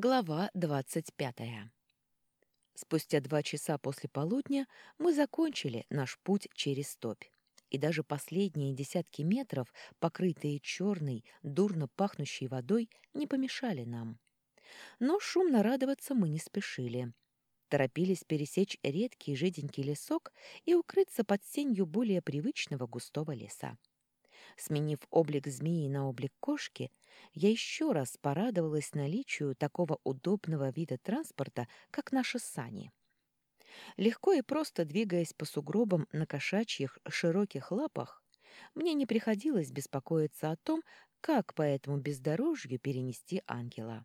Глава двадцать пятая. Спустя два часа после полудня мы закончили наш путь через топь, и даже последние десятки метров, покрытые черной, дурно пахнущей водой, не помешали нам. Но шумно радоваться мы не спешили. Торопились пересечь редкий жиденький лесок и укрыться под сенью более привычного густого леса. Сменив облик змеи на облик кошки, я еще раз порадовалась наличию такого удобного вида транспорта, как наши сани. Легко и просто двигаясь по сугробам на кошачьих широких лапах, мне не приходилось беспокоиться о том, как по этому бездорожью перенести ангела.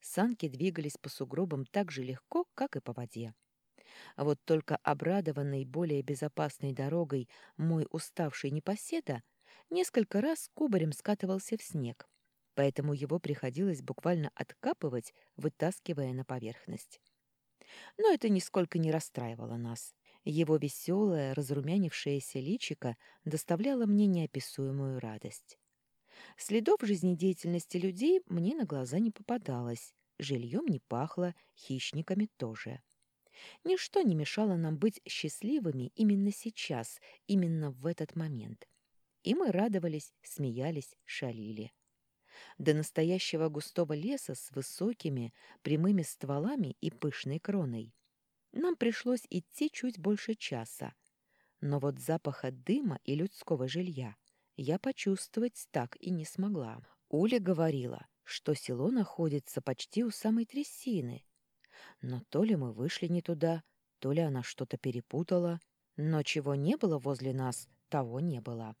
Санки двигались по сугробам так же легко, как и по воде. А вот только обрадованный более безопасной дорогой мой уставший непоседа несколько раз кубарем скатывался в снег, поэтому его приходилось буквально откапывать, вытаскивая на поверхность. Но это нисколько не расстраивало нас. Его веселое, разрумянившееся личико доставляло мне неописуемую радость. Следов жизнедеятельности людей мне на глаза не попадалось, жильем не пахло, хищниками тоже. Ничто не мешало нам быть счастливыми именно сейчас, именно в этот момент. И мы радовались, смеялись, шалили. До настоящего густого леса с высокими, прямыми стволами и пышной кроной. Нам пришлось идти чуть больше часа. Но вот запаха дыма и людского жилья я почувствовать так и не смогла. Уля говорила, что село находится почти у самой трясины. Но то ли мы вышли не туда, то ли она что-то перепутала, но чего не было возле нас, того не было.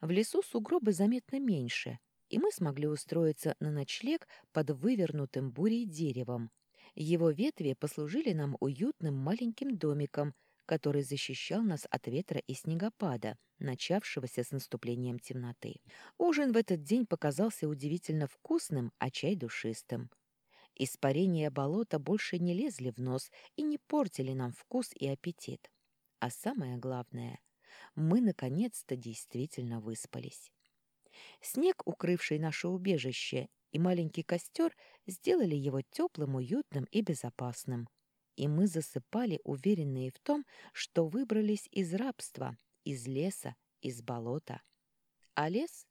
В лесу сугробы заметно меньше, и мы смогли устроиться на ночлег под вывернутым бурей деревом. Его ветви послужили нам уютным маленьким домиком, который защищал нас от ветра и снегопада, начавшегося с наступлением темноты. Ужин в этот день показался удивительно вкусным, а чай душистым. Испарения болота больше не лезли в нос и не портили нам вкус и аппетит. А самое главное, мы наконец-то действительно выспались. Снег, укрывший наше убежище, и маленький костер сделали его теплым, уютным и безопасным. И мы засыпали, уверенные в том, что выбрались из рабства, из леса, из болота. А лес?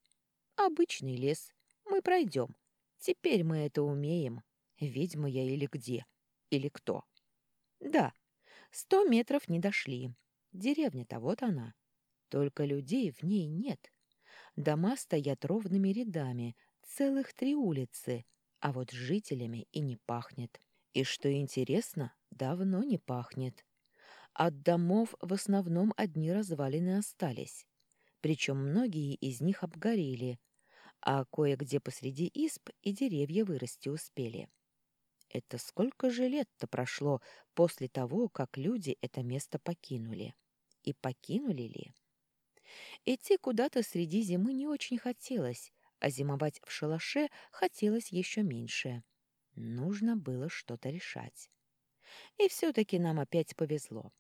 Обычный лес. Мы пройдем. Теперь мы это умеем. Ведьма я или где? Или кто? Да, сто метров не дошли. Деревня-то вот она. Только людей в ней нет. Дома стоят ровными рядами, целых три улицы, а вот жителями и не пахнет. И что интересно, давно не пахнет. От домов в основном одни развалины остались. Причем многие из них обгорели, а кое-где посреди изб и деревья вырасти успели. Это сколько же лет-то прошло после того, как люди это место покинули? И покинули ли? Идти куда-то среди зимы не очень хотелось, а зимовать в шалаше хотелось еще меньше. Нужно было что-то решать. И все-таки нам опять повезло.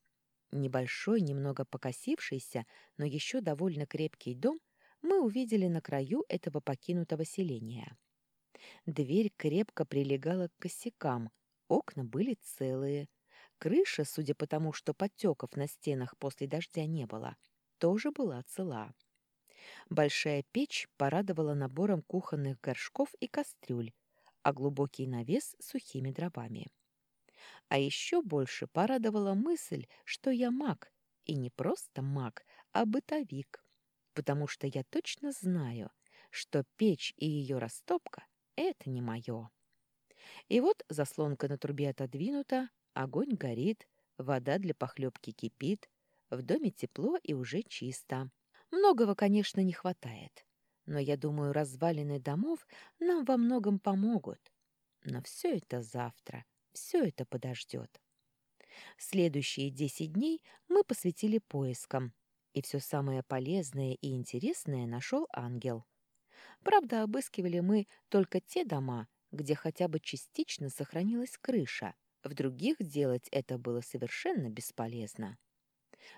Небольшой, немного покосившийся, но еще довольно крепкий дом мы увидели на краю этого покинутого селения. Дверь крепко прилегала к косякам, окна были целые. Крыша, судя по тому, что подтеков на стенах после дождя не было, тоже была цела. Большая печь порадовала набором кухонных горшков и кастрюль, а глубокий навес — сухими дровами. А еще больше порадовала мысль, что я маг, и не просто маг, а бытовик, потому что я точно знаю, что печь и ее растопка — это не мое. И вот заслонка на трубе отодвинута, огонь горит, вода для похлебки кипит, в доме тепло и уже чисто. Многого, конечно, не хватает. Но я думаю, развалины домов нам во многом помогут. Но все это завтра, все это подождет. Следующие десять дней мы посвятили поискам, и все самое полезное и интересное нашел ангел. Правда, обыскивали мы только те дома, где хотя бы частично сохранилась крыша. В других делать это было совершенно бесполезно.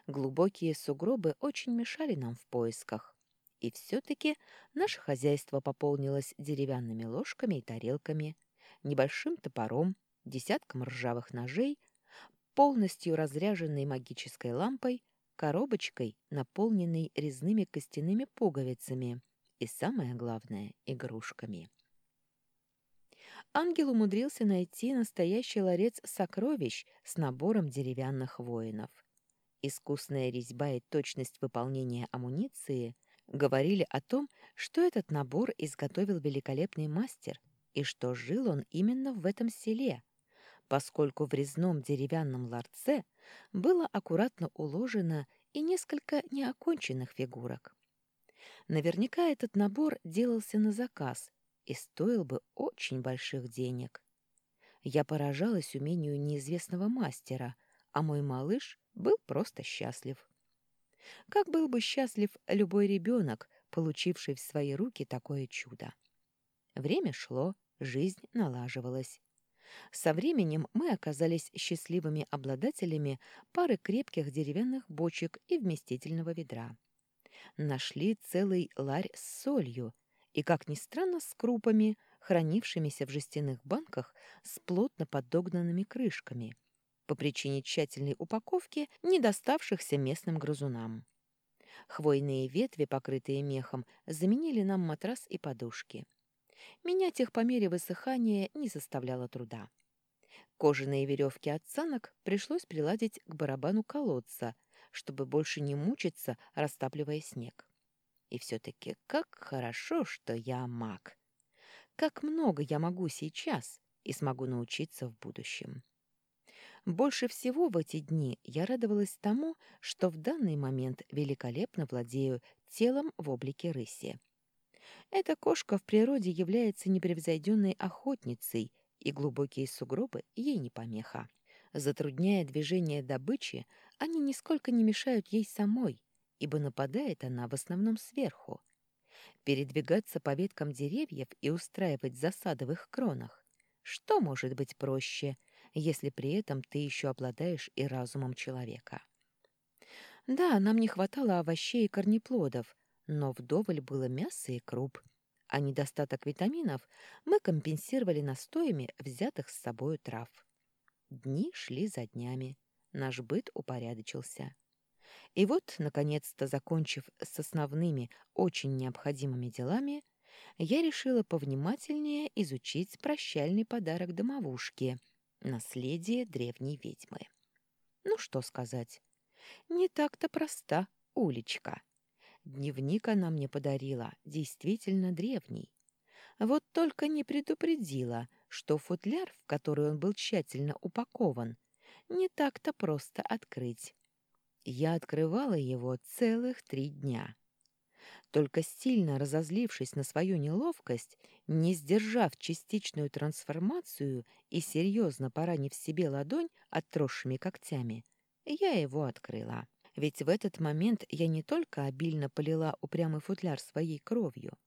Глубокие сугробы очень мешали нам в поисках. И все-таки наше хозяйство пополнилось деревянными ложками и тарелками, небольшим топором, десятком ржавых ножей, полностью разряженной магической лампой, коробочкой, наполненной резными костяными пуговицами и, самое главное, игрушками. Ангел умудрился найти настоящий ларец сокровищ с набором деревянных воинов. Искусная резьба и точность выполнения амуниции говорили о том, что этот набор изготовил великолепный мастер и что жил он именно в этом селе, поскольку в резном деревянном ларце было аккуратно уложено и несколько неоконченных фигурок. Наверняка этот набор делался на заказ и стоил бы очень больших денег. Я поражалась умению неизвестного мастера, а мой малыш был просто счастлив. Как был бы счастлив любой ребенок, получивший в свои руки такое чудо. Время шло, жизнь налаживалась. Со временем мы оказались счастливыми обладателями пары крепких деревянных бочек и вместительного ведра. Нашли целый ларь с солью и, как ни странно, с крупами, хранившимися в жестяных банках с плотно подогнанными крышками, по причине тщательной упаковки, не доставшихся местным грызунам. Хвойные ветви, покрытые мехом, заменили нам матрас и подушки. Менять их по мере высыхания не составляло труда. Кожаные веревки от санок пришлось приладить к барабану колодца, чтобы больше не мучиться, растапливая снег. И все-таки как хорошо, что я маг. Как много я могу сейчас и смогу научиться в будущем. Больше всего в эти дни я радовалась тому, что в данный момент великолепно владею телом в облике рыси. Эта кошка в природе является непревзойденной охотницей, и глубокие сугробы ей не помеха. Затрудняя движение добычи, они нисколько не мешают ей самой, ибо нападает она в основном сверху. Передвигаться по веткам деревьев и устраивать засады в их кронах. Что может быть проще, если при этом ты еще обладаешь и разумом человека? Да, нам не хватало овощей и корнеплодов, но вдоволь было мяса и круп, а недостаток витаминов мы компенсировали настоями взятых с собою трав. Дни шли за днями, наш быт упорядочился. И вот, наконец-то, закончив с основными, очень необходимыми делами, я решила повнимательнее изучить прощальный подарок домовушки — наследие древней ведьмы. Ну, что сказать, не так-то проста уличка. Дневник она мне подарила, действительно древний. Вот только не предупредила, что футляр, в который он был тщательно упакован, не так-то просто открыть. Я открывала его целых три дня. Только сильно разозлившись на свою неловкость, не сдержав частичную трансформацию и серьезно поранив себе ладонь отросшими когтями, я его открыла. Ведь в этот момент я не только обильно полила упрямый футляр своей кровью,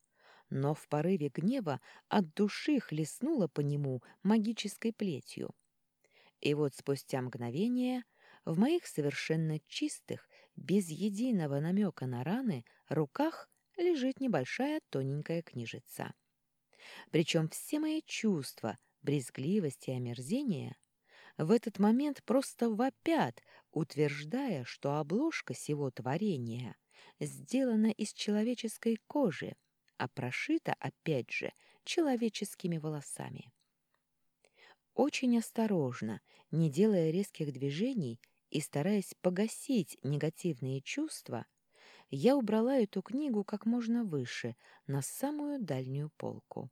но в порыве гнева от души хлестнула по нему магической плетью. И вот спустя мгновение в моих совершенно чистых, без единого намека на раны, руках лежит небольшая тоненькая книжица. Причем все мои чувства, брезгливость и омерзение в этот момент просто вопят, утверждая, что обложка сего творения сделана из человеческой кожи, а прошита, опять же, человеческими волосами. Очень осторожно, не делая резких движений и стараясь погасить негативные чувства, я убрала эту книгу как можно выше, на самую дальнюю полку.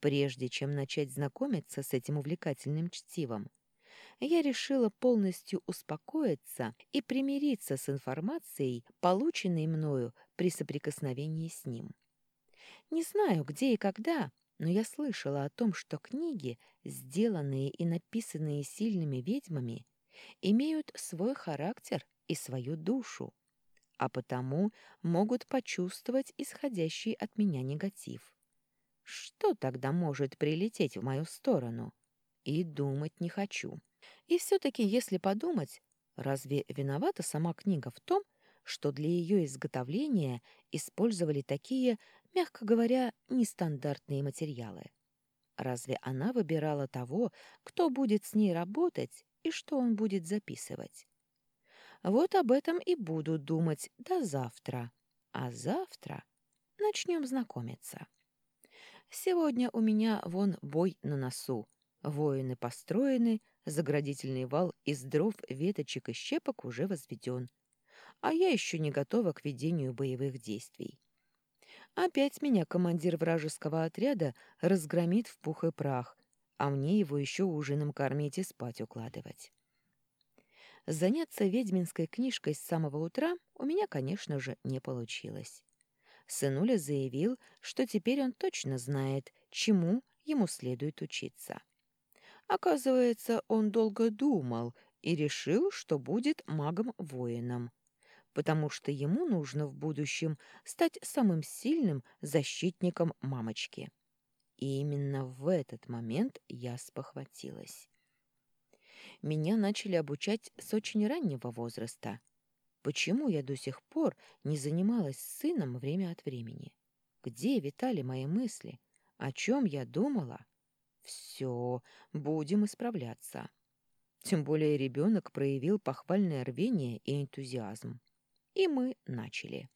Прежде чем начать знакомиться с этим увлекательным чтивом, я решила полностью успокоиться и примириться с информацией, полученной мною при соприкосновении с ним. Не знаю, где и когда, но я слышала о том, что книги, сделанные и написанные сильными ведьмами, имеют свой характер и свою душу, а потому могут почувствовать исходящий от меня негатив. Что тогда может прилететь в мою сторону? И думать не хочу. И все-таки, если подумать, разве виновата сама книга в том, что для ее изготовления использовали такие, мягко говоря, нестандартные материалы? Разве она выбирала того, кто будет с ней работать и что он будет записывать? Вот об этом и буду думать до завтра. А завтра начнем знакомиться. Сегодня у меня вон бой на носу. Воины построены, заградительный вал из дров, веточек и щепок уже возведен. А я еще не готова к ведению боевых действий. Опять меня командир вражеского отряда разгромит в пух и прах, а мне его еще ужином кормить и спать укладывать. Заняться ведьминской книжкой с самого утра у меня, конечно же, не получилось. Сынуля заявил, что теперь он точно знает, чему ему следует учиться. Оказывается, он долго думал и решил, что будет магом-воином, потому что ему нужно в будущем стать самым сильным защитником мамочки. И именно в этот момент я спохватилась. Меня начали обучать с очень раннего возраста — Почему я до сих пор не занималась с сыном время от времени? Где витали мои мысли? О чем я думала? Все, будем исправляться. Тем более ребенок проявил похвальное рвение и энтузиазм. И мы начали.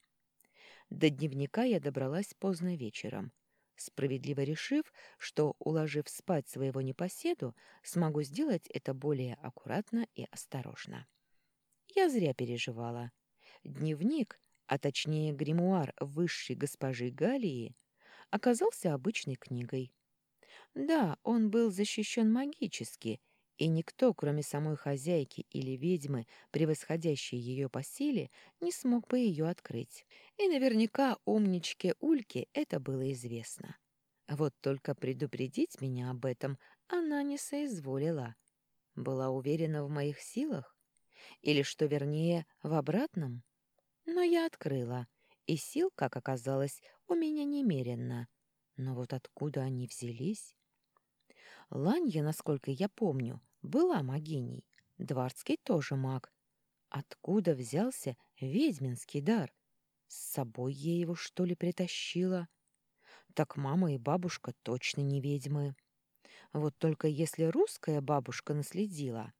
До дневника я добралась поздно вечером, справедливо решив, что, уложив спать своего непоседу, смогу сделать это более аккуратно и осторожно. Я зря переживала. Дневник, а точнее гримуар высшей госпожи Галии, оказался обычной книгой. Да, он был защищен магически, и никто, кроме самой хозяйки или ведьмы, превосходящей ее по силе, не смог бы ее открыть. И наверняка умничке Ульке это было известно. Вот только предупредить меня об этом она не соизволила. Была уверена в моих силах, или, что вернее, в обратном? Но я открыла, и сил, как оказалось, у меня немерено. Но вот откуда они взялись? Ланья, насколько я помню, была магиней. Дворцкий тоже маг. Откуда взялся ведьминский дар? С собой я его, что ли, притащила? Так мама и бабушка точно не ведьмы. Вот только если русская бабушка наследила.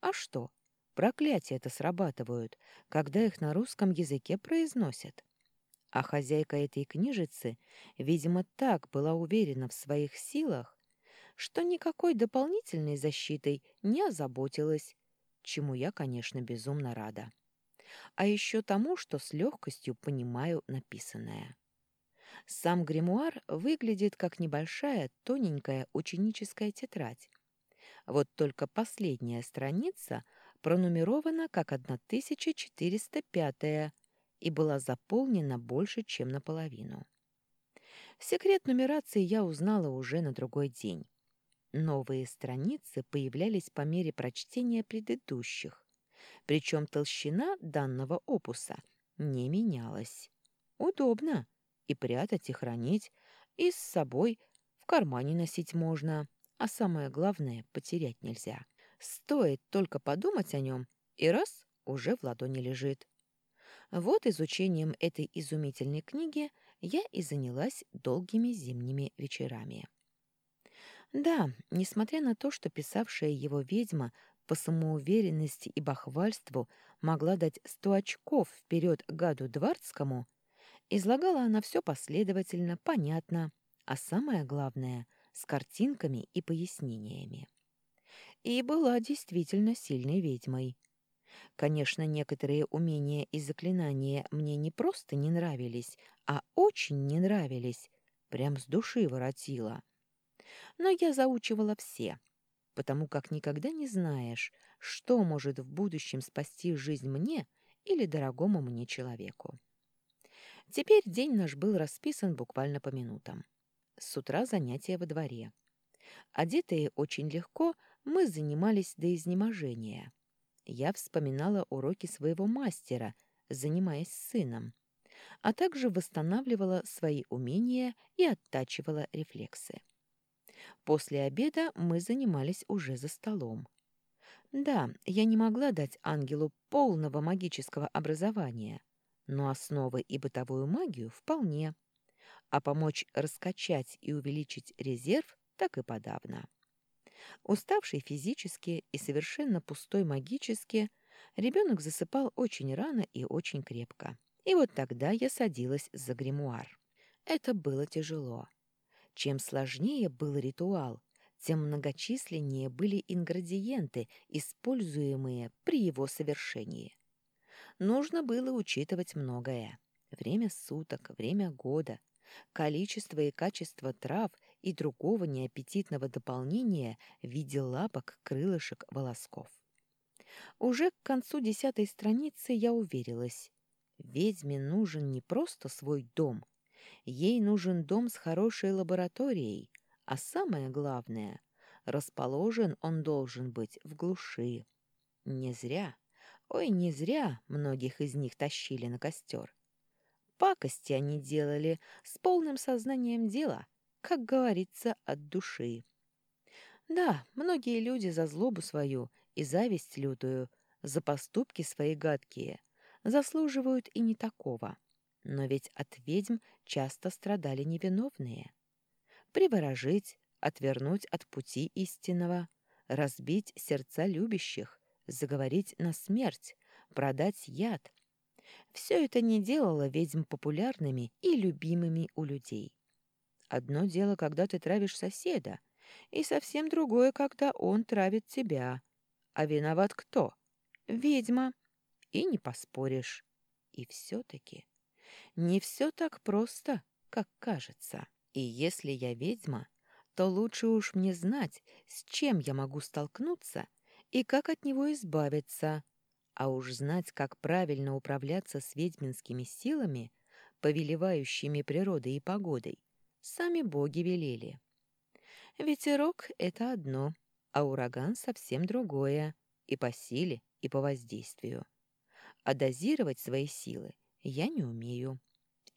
А что, Проклятия-то срабатывают, когда их на русском языке произносят. А хозяйка этой книжицы, видимо, так была уверена в своих силах, что никакой дополнительной защитой не озаботилась, чему я, конечно, безумно рада. А еще тому, что с легкостью понимаю написанное. Сам гримуар выглядит как небольшая тоненькая ученическая тетрадь. Вот только последняя страница — пронумерована как 1405 и была заполнена больше, чем наполовину. Секрет нумерации я узнала уже на другой день. Новые страницы появлялись по мере прочтения предыдущих, причем толщина данного опуса не менялась. Удобно и прятать, и хранить, и с собой в кармане носить можно, а самое главное — потерять нельзя. Стоит только подумать о нем, и раз — уже в ладони лежит. Вот изучением этой изумительной книги я и занялась долгими зимними вечерами. Да, несмотря на то, что писавшая его ведьма по самоуверенности и бахвальству могла дать сто очков вперед гаду Двардскому, излагала она все последовательно, понятно, а самое главное — с картинками и пояснениями и была действительно сильной ведьмой. Конечно, некоторые умения и заклинания мне не просто не нравились, а очень не нравились, прям с души воротила. Но я заучивала все, потому как никогда не знаешь, что может в будущем спасти жизнь мне или дорогому мне человеку. Теперь день наш был расписан буквально по минутам. С утра занятия во дворе. Одетые очень легко, мы занимались до изнеможения. Я вспоминала уроки своего мастера, занимаясь с сыном, а также восстанавливала свои умения и оттачивала рефлексы. После обеда мы занимались уже за столом. Да, я не могла дать ангелу полного магического образования, но основы и бытовую магию вполне. А помочь раскачать и увеличить резерв так и подавно. Уставший физически и совершенно пустой магически, ребенок засыпал очень рано и очень крепко. И вот тогда я садилась за гримуар. Это было тяжело. Чем сложнее был ритуал, тем многочисленнее были ингредиенты, используемые при его совершении. Нужно было учитывать многое. Время суток, время года, количество и качество трав и другого неаппетитного дополнения в виде лапок, крылышек, волосков. Уже к концу десятой страницы я уверилась. Ведьме нужен не просто свой дом. Ей нужен дом с хорошей лабораторией, а самое главное, расположен он должен быть в глуши. Не зря, ой, не зря многих из них тащили на костер. Пакости они делали с полным сознанием дела, как говорится, от души. Да, многие люди за злобу свою и зависть лютую, за поступки свои гадкие, заслуживают и не такого. Но ведь от ведьм часто страдали невиновные. Приворожить, отвернуть от пути истинного, разбить сердца любящих, заговорить на смерть, продать яд. Все это не делало ведьм популярными и любимыми у людей. Одно дело, когда ты травишь соседа, и совсем другое, когда он травит тебя. А виноват кто? Ведьма. И не поспоришь. И все-таки не все так просто, как кажется. И если я ведьма, то лучше уж мне знать, с чем я могу столкнуться и как от него избавиться. А уж знать, как правильно управляться с ведьминскими силами, повелевающими природой и погодой, сами боги велели. Ветерок — это одно, а ураган совсем другое, и по силе, и по воздействию. А дозировать свои силы я не умею.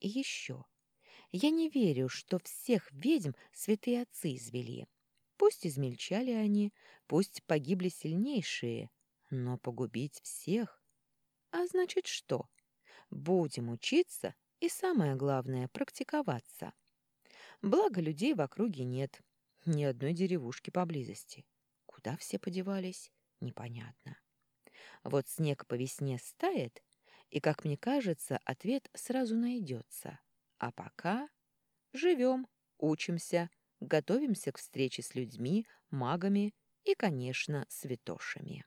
И еще. Я не верю, что всех ведьм святые отцы извели. Пусть измельчали они, пусть погибли сильнейшие, но погубить всех? А значит что? Будем учиться и, самое главное, практиковаться. Благо, людей в округе нет, ни одной деревушки поблизости. Куда все подевались, непонятно. Вот снег по весне стает, и, как мне кажется, ответ сразу найдется. А пока живем, учимся, готовимся к встрече с людьми, магами и, конечно, святошами.